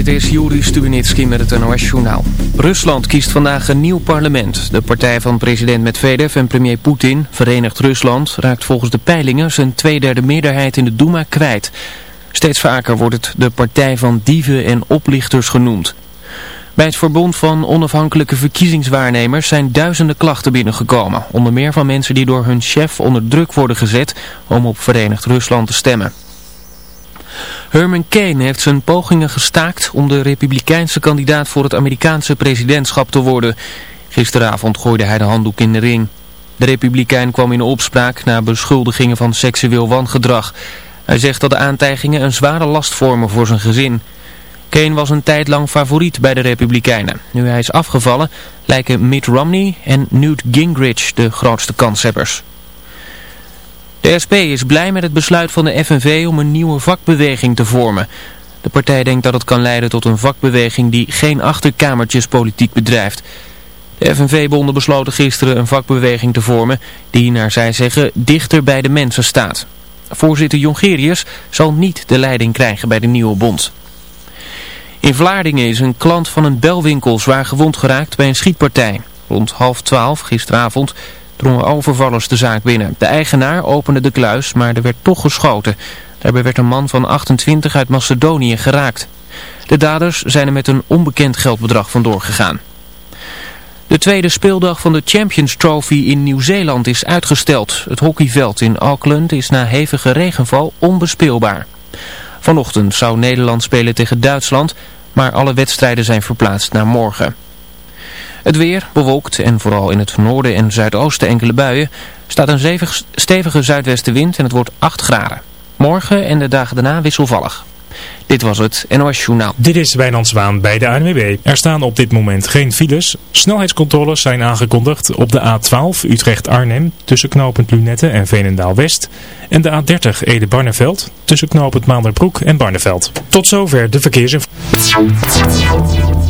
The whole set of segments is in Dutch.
Dit is Juri Stubenitski met het NOS-journaal. Rusland kiest vandaag een nieuw parlement. De partij van president Medvedev en premier Poetin, Verenigd Rusland, raakt volgens de peilingen zijn tweederde meerderheid in de Duma kwijt. Steeds vaker wordt het de partij van dieven en oplichters genoemd. Bij het verbond van onafhankelijke verkiezingswaarnemers zijn duizenden klachten binnengekomen. Onder meer van mensen die door hun chef onder druk worden gezet om op Verenigd Rusland te stemmen. Herman Kane heeft zijn pogingen gestaakt om de republikeinse kandidaat voor het Amerikaanse presidentschap te worden. Gisteravond gooide hij de handdoek in de ring. De republikein kwam in opspraak na beschuldigingen van seksueel wangedrag. Hij zegt dat de aantijgingen een zware last vormen voor zijn gezin. Kane was een tijd lang favoriet bij de republikeinen. Nu hij is afgevallen lijken Mitt Romney en Newt Gingrich de grootste kanshebbers. De SP is blij met het besluit van de FNV om een nieuwe vakbeweging te vormen. De partij denkt dat het kan leiden tot een vakbeweging die geen achterkamertjespolitiek bedrijft. De FNV-bonden besloten gisteren een vakbeweging te vormen die, naar zij zeggen, dichter bij de mensen staat. Voorzitter Jongerius zal niet de leiding krijgen bij de nieuwe bond. In Vlaardingen is een klant van een belwinkel zwaar gewond geraakt bij een schietpartij. Rond half twaalf gisteravond drongen overvallers de zaak binnen. De eigenaar opende de kluis, maar er werd toch geschoten. Daarbij werd een man van 28 uit Macedonië geraakt. De daders zijn er met een onbekend geldbedrag vandoor gegaan. De tweede speeldag van de Champions Trophy in Nieuw-Zeeland is uitgesteld. Het hockeyveld in Auckland is na hevige regenval onbespeelbaar. Vanochtend zou Nederland spelen tegen Duitsland, maar alle wedstrijden zijn verplaatst naar morgen. Het weer bewolkt en vooral in het noorden en zuidoosten enkele buien. staat een stevige zuidwestenwind en het wordt 8 graden. Morgen en de dagen daarna wisselvallig. Dit was het NOS Journaal. Dit is Wijnand Zwaan bij de ANWB. Er staan op dit moment geen files. Snelheidscontroles zijn aangekondigd op de A12 Utrecht-Arnhem tussen knooppunt Lunette en Veenendaal-West. En de A30 Ede-Barneveld tussen knooppunt Maanderbroek en Barneveld. Tot zover de verkeersinformatie.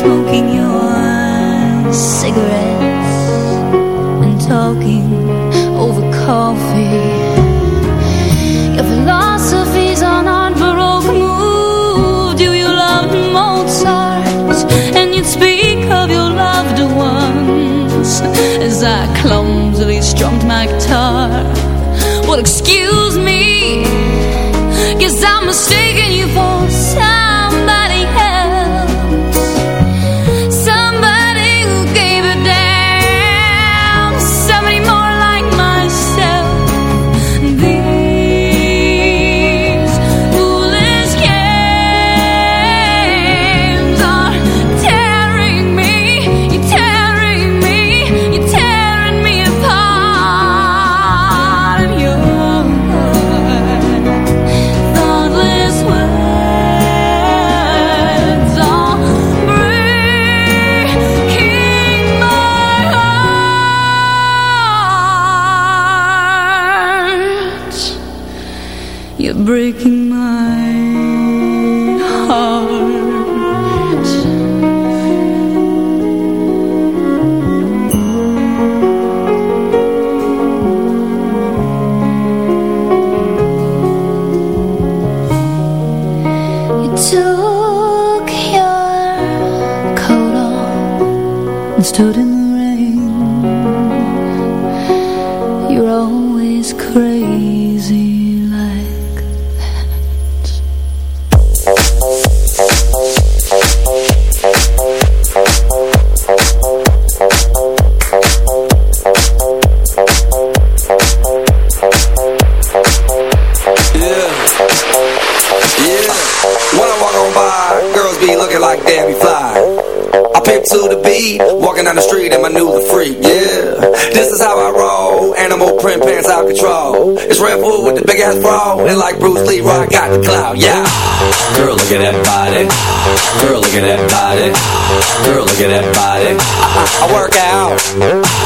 smoking your cigarettes and talking over coffee. Your philosophy's on baroque mood. You, you loved Mozart, and you'd speak of your loved ones as I clumsily strummed my guitar. Well, excuse me, guess I'm mistaken you for. Fly. I pimp to the beat, walking down the street and my new the freak. Yeah. This is how I roll. Animal print pants out control. It's Red Bull with the big ass bra. And like Bruce Lee, I got the clout. Yeah. Girl, look at that body. Girl, look at that body. Girl, look at that body. I, I work out.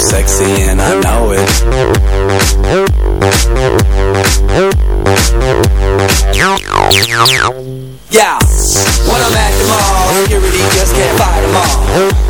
Sexy and I know it. Yeah, when I'm at the mall, security just can't fight them all.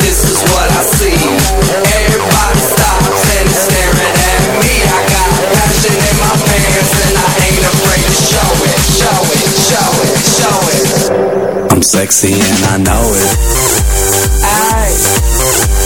This is what I see. Everybody stops and is staring at me. I got passion in my pants and I ain't afraid to show it, show it, show it, show it. I'm sexy and I know it. Aye.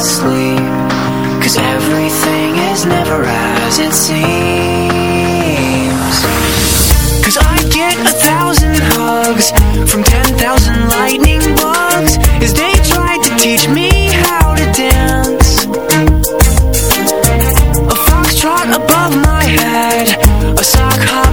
asleep. Cause everything is never as it seems. Cause I get a thousand hugs from ten thousand lightning bugs as they try to teach me how to dance. A foxtrot above my head, a sock high.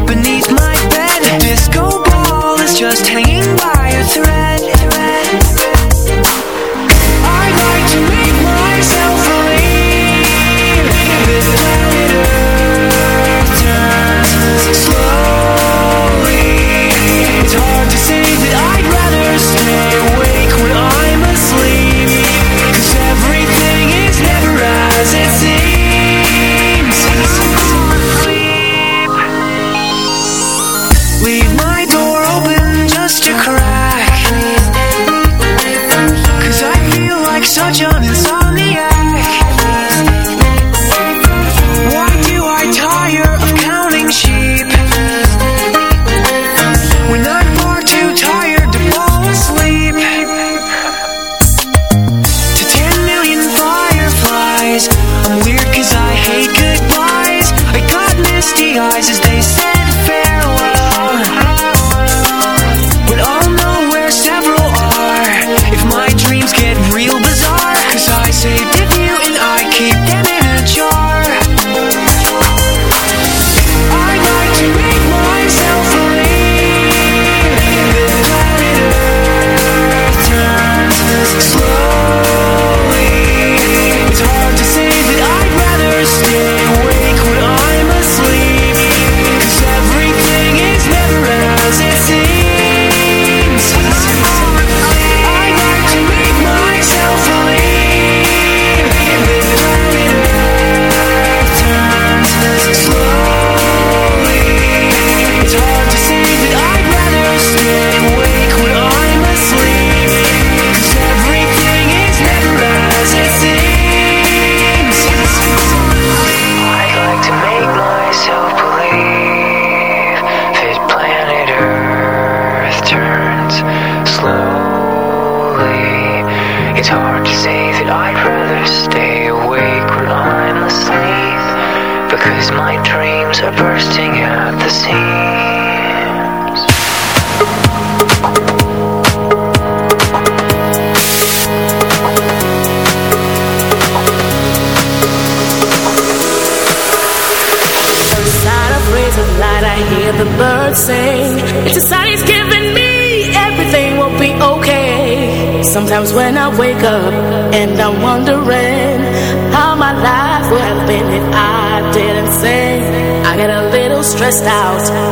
Stressed out.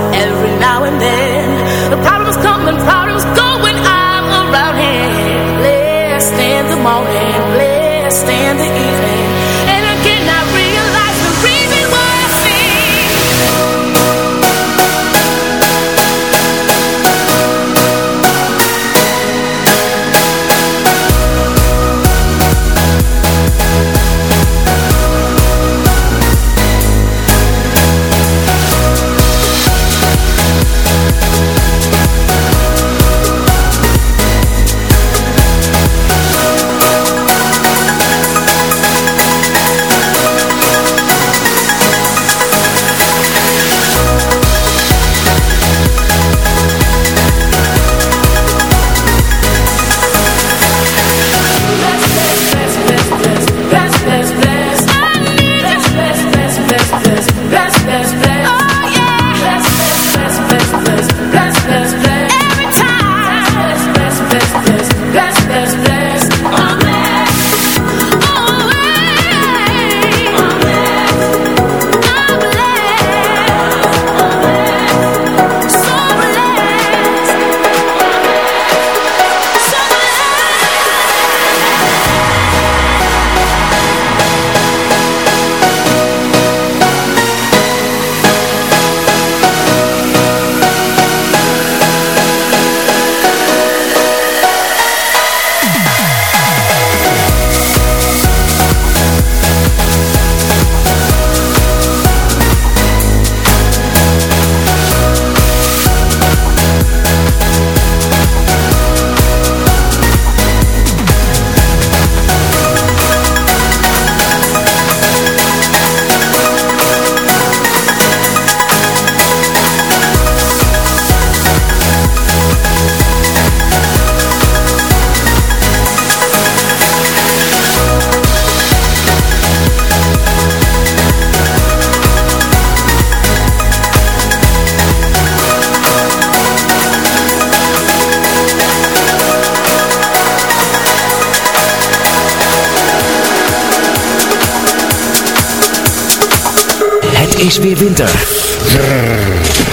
Winter.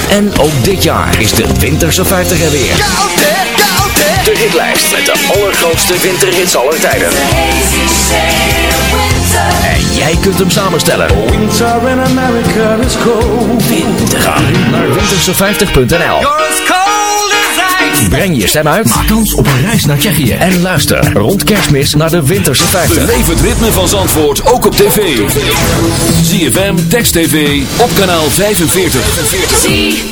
En ook dit jaar is de Winterse 50 er weer. De hitlijst met de allergrootste winterhits aller tijden. En jij kunt hem samenstellen. Winter in America is cold. Ga naar winterse50.nl. Breng je stem uit. Maak kans op een reis naar Tsjechië. En luister rond kerstmis naar de Winterse 50. Beleef het ritme van Zandvoort ook op tv. ZFM, Text TV, op kanaal 45.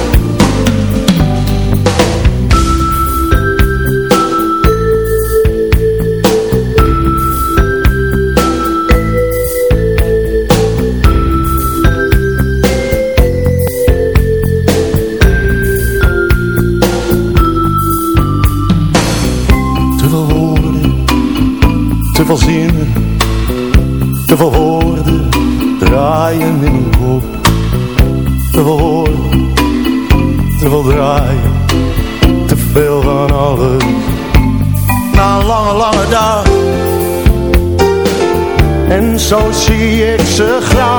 Zie ik ze graag.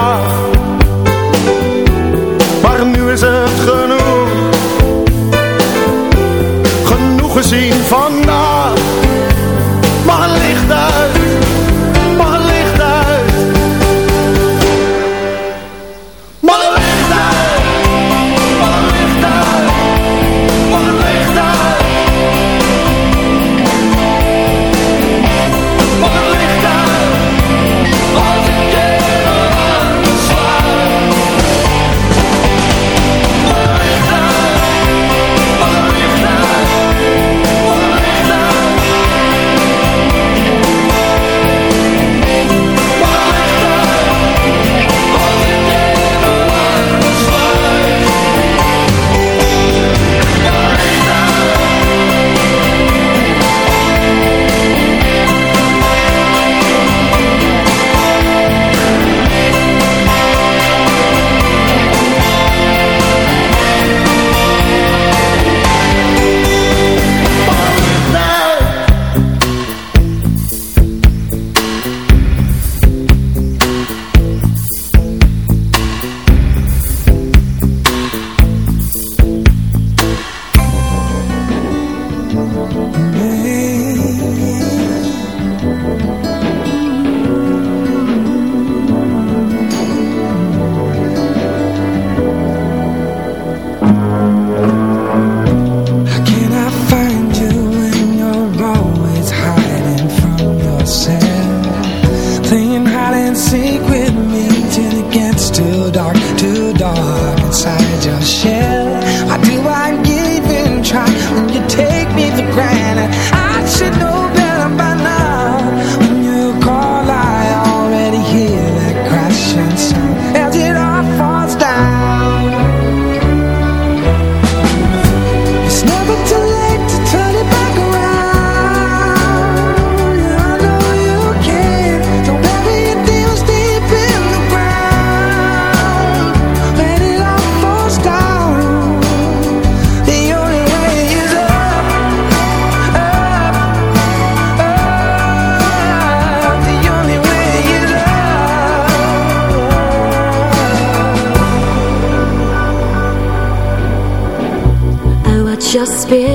Spirit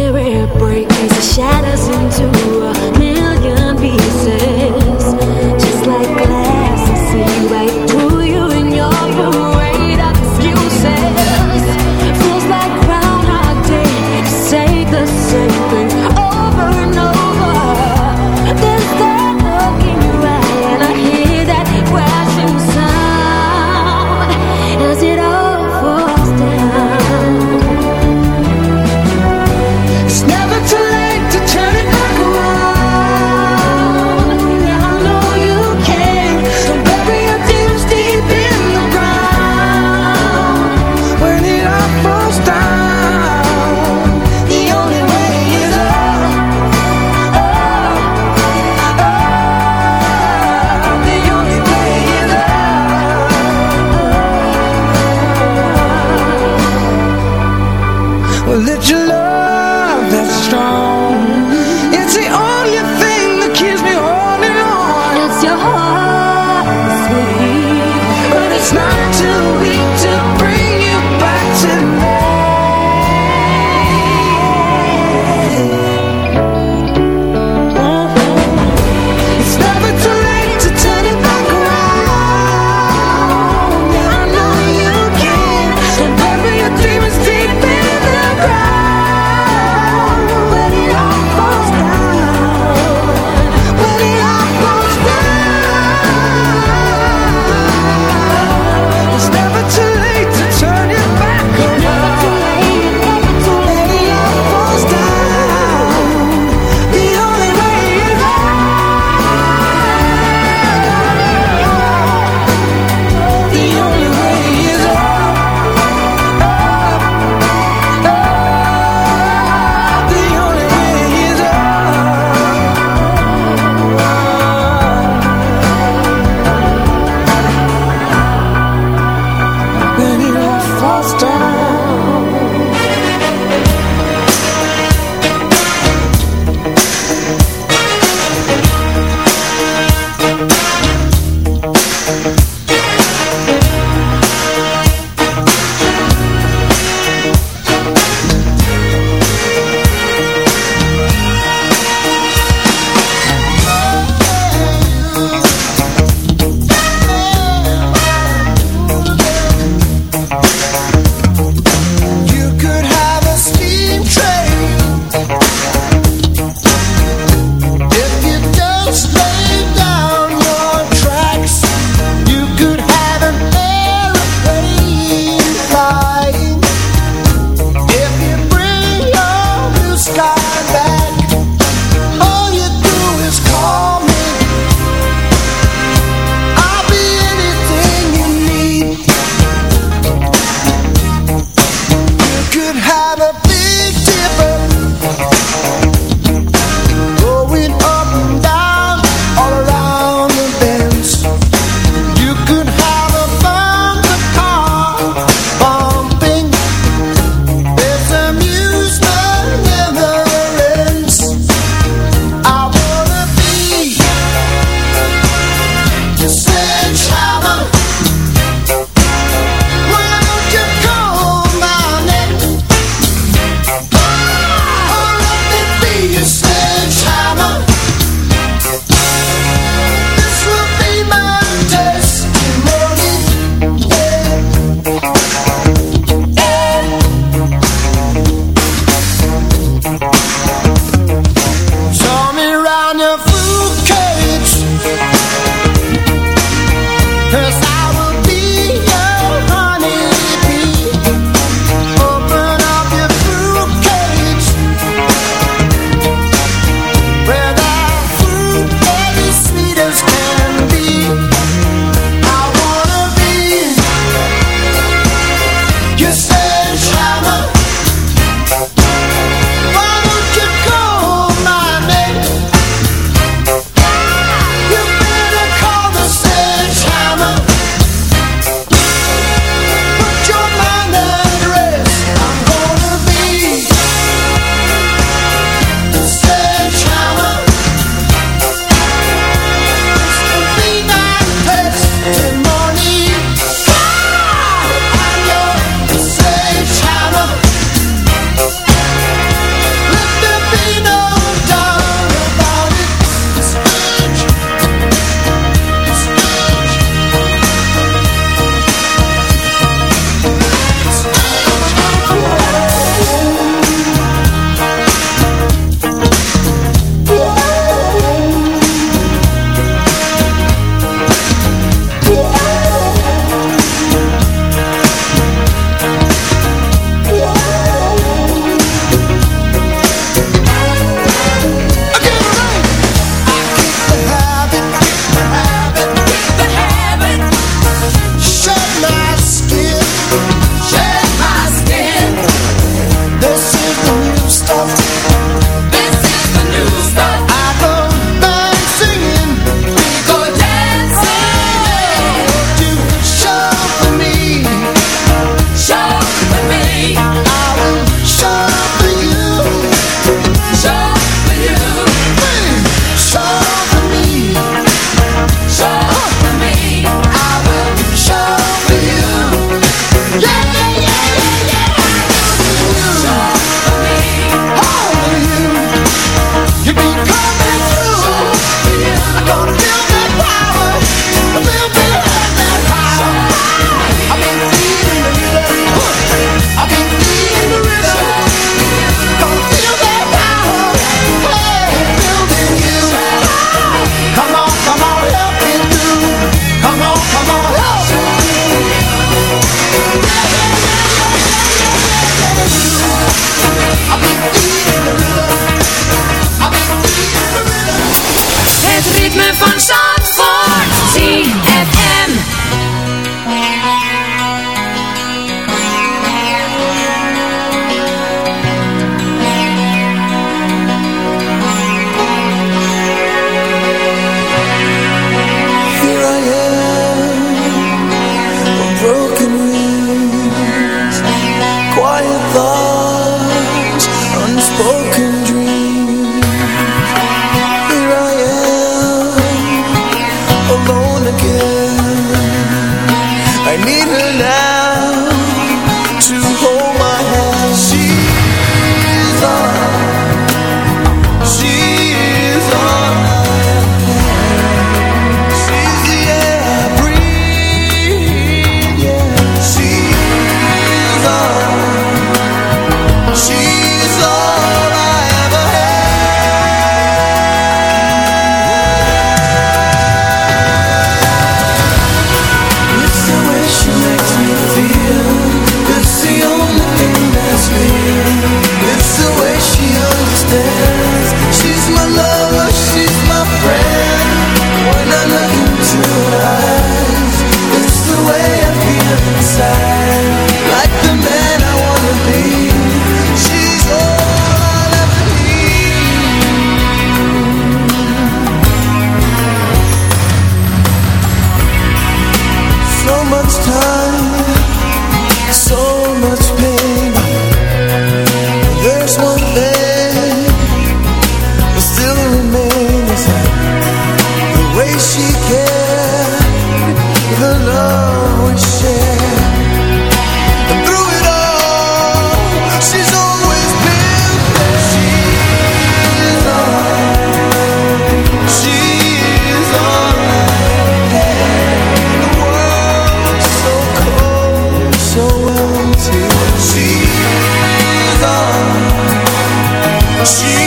是。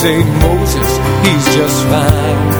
say Moses, he's just fine.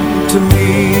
to me.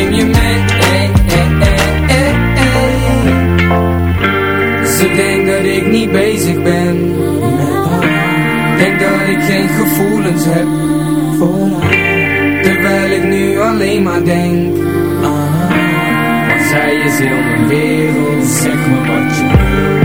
ik geen gevoelens heb voor haar. Terwijl ik nu alleen maar denk aan haar Want zij is heel mijn wereld. Zeg me wat je wil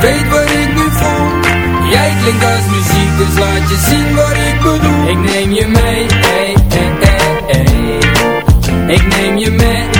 weet wat ik nu voel Jij klinkt als muziek Dus laat je zien wat ik bedoel. Ik neem je mee hey, hey, hey, hey. Ik neem je mee